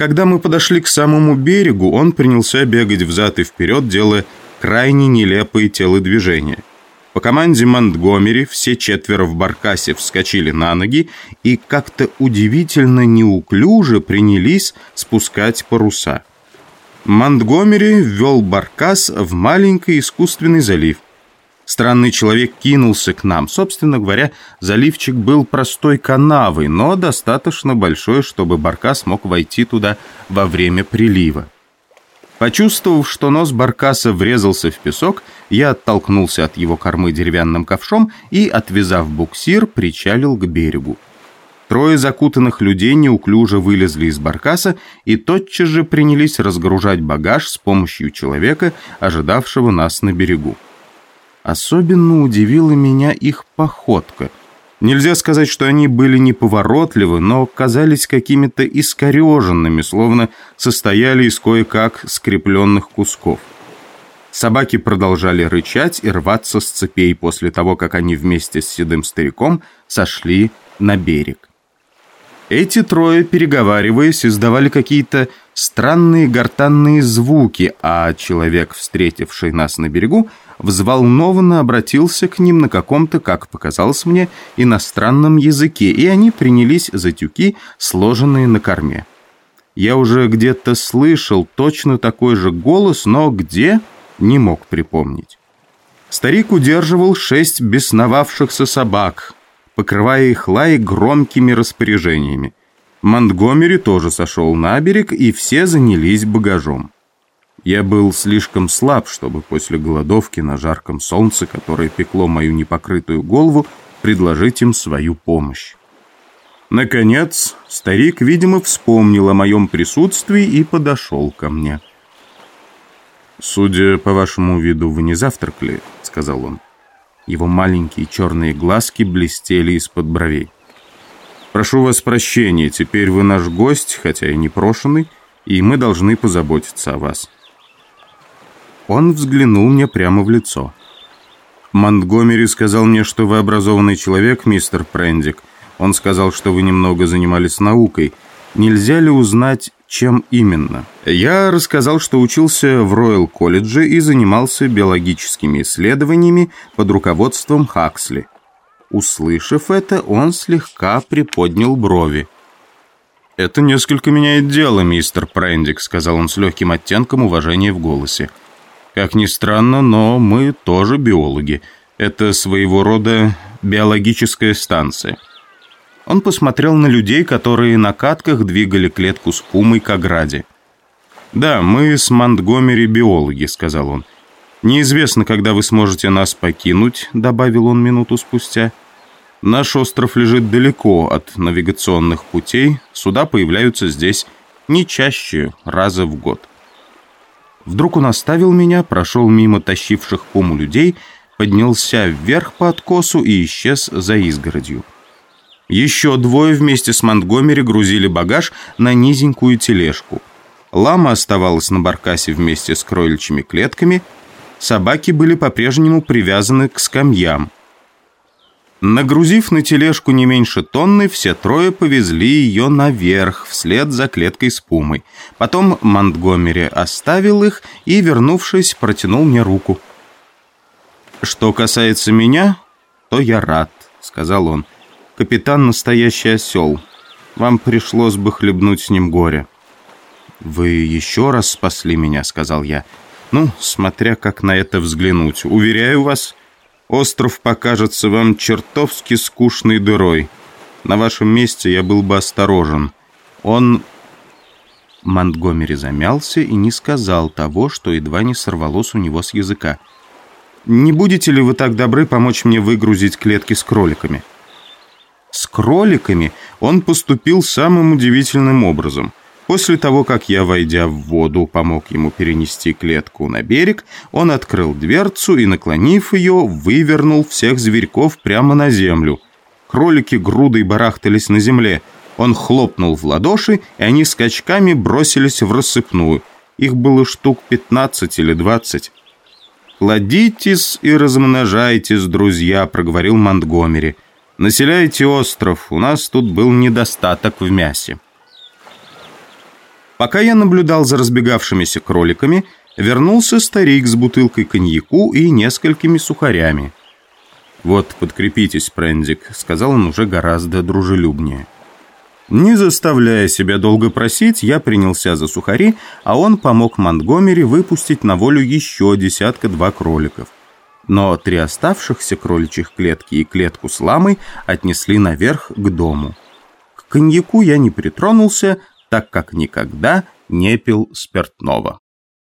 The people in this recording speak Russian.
Когда мы подошли к самому берегу, он принялся бегать взад и вперед, делая крайне нелепые телодвижения. По команде Монтгомери все четверо в баркасе вскочили на ноги и как-то удивительно неуклюже принялись спускать паруса. Монтгомери ввел баркас в маленький искусственный залив. Странный человек кинулся к нам. Собственно говоря, заливчик был простой канавой, но достаточно большой, чтобы баркас мог войти туда во время прилива. Почувствовав, что нос баркаса врезался в песок, я оттолкнулся от его кормы деревянным ковшом и, отвязав буксир, причалил к берегу. Трое закутанных людей неуклюже вылезли из баркаса и тотчас же принялись разгружать багаж с помощью человека, ожидавшего нас на берегу. Особенно удивила меня их походка – Нельзя сказать, что они были неповоротливы, но казались какими-то искореженными, словно состояли из кое-как скрепленных кусков. Собаки продолжали рычать и рваться с цепей после того, как они вместе с седым стариком сошли на берег. Эти трое, переговариваясь, издавали какие-то странные гортанные звуки, а человек, встретивший нас на берегу, взволнованно обратился к ним на каком-то, как показалось мне, иностранном языке, и они принялись за тюки, сложенные на корме. Я уже где-то слышал точно такой же голос, но где — не мог припомнить. Старик удерживал шесть бесновавшихся собак, покрывая их лай громкими распоряжениями. Монтгомери тоже сошел на берег, и все занялись багажом. Я был слишком слаб, чтобы после голодовки на жарком солнце, которое пекло мою непокрытую голову, предложить им свою помощь. Наконец, старик, видимо, вспомнил о моем присутствии и подошел ко мне. «Судя по вашему виду, вы не завтракали», — сказал он. Его маленькие черные глазки блестели из-под бровей. «Прошу вас прощения, теперь вы наш гость, хотя и непрошенный, и мы должны позаботиться о вас». Он взглянул мне прямо в лицо. «Монтгомери сказал мне, что вы образованный человек, мистер Прендик. Он сказал, что вы немного занимались наукой. Нельзя ли узнать, чем именно?» Я рассказал, что учился в Роyal-колледже и занимался биологическими исследованиями под руководством Хаксли. Услышав это, он слегка приподнял брови. «Это несколько меняет дело, мистер Прендик», — сказал он с легким оттенком уважения в голосе. Как ни странно, но мы тоже биологи. Это своего рода биологическая станция. Он посмотрел на людей, которые на катках двигали клетку с пумой к ограде. «Да, мы с Монтгомери биологи», — сказал он. «Неизвестно, когда вы сможете нас покинуть», — добавил он минуту спустя. «Наш остров лежит далеко от навигационных путей. Суда появляются здесь не чаще раза в год». Вдруг он оставил меня, прошел мимо тащивших пуму людей, поднялся вверх по откосу и исчез за изгородью. Еще двое вместе с Монтгомери грузили багаж на низенькую тележку. Лама оставалась на баркасе вместе с кроличьими клетками. Собаки были по-прежнему привязаны к скамьям. Нагрузив на тележку не меньше тонны, все трое повезли ее наверх, вслед за клеткой с пумой. Потом Монтгомери оставил их и, вернувшись, протянул мне руку. «Что касается меня, то я рад», — сказал он. «Капитан — настоящий осел. Вам пришлось бы хлебнуть с ним горе». «Вы еще раз спасли меня», — сказал я. «Ну, смотря как на это взглянуть. Уверяю вас, Остров покажется вам чертовски скучной дырой. На вашем месте я был бы осторожен. Он...» Монтгомери замялся и не сказал того, что едва не сорвалось у него с языка. «Не будете ли вы так добры помочь мне выгрузить клетки с кроликами?» С кроликами он поступил самым удивительным образом. После того, как я, войдя в воду, помог ему перенести клетку на берег, он открыл дверцу и, наклонив ее, вывернул всех зверьков прямо на землю. Кролики грудой барахтались на земле. Он хлопнул в ладоши, и они скачками бросились в рассыпную. Их было штук 15 или 20. «Плодитесь и размножайтесь, друзья», — проговорил Монтгомери. «Населяйте остров, у нас тут был недостаток в мясе». Пока я наблюдал за разбегавшимися кроликами, вернулся старик с бутылкой коньяку и несколькими сухарями. «Вот, подкрепитесь, Прендик», — сказал он уже гораздо дружелюбнее. Не заставляя себя долго просить, я принялся за сухари, а он помог Монтгомери выпустить на волю еще десятка-два кроликов. Но три оставшихся кроличьих клетки и клетку с ламой отнесли наверх к дому. К коньяку я не притронулся, так как никогда не пил спиртного.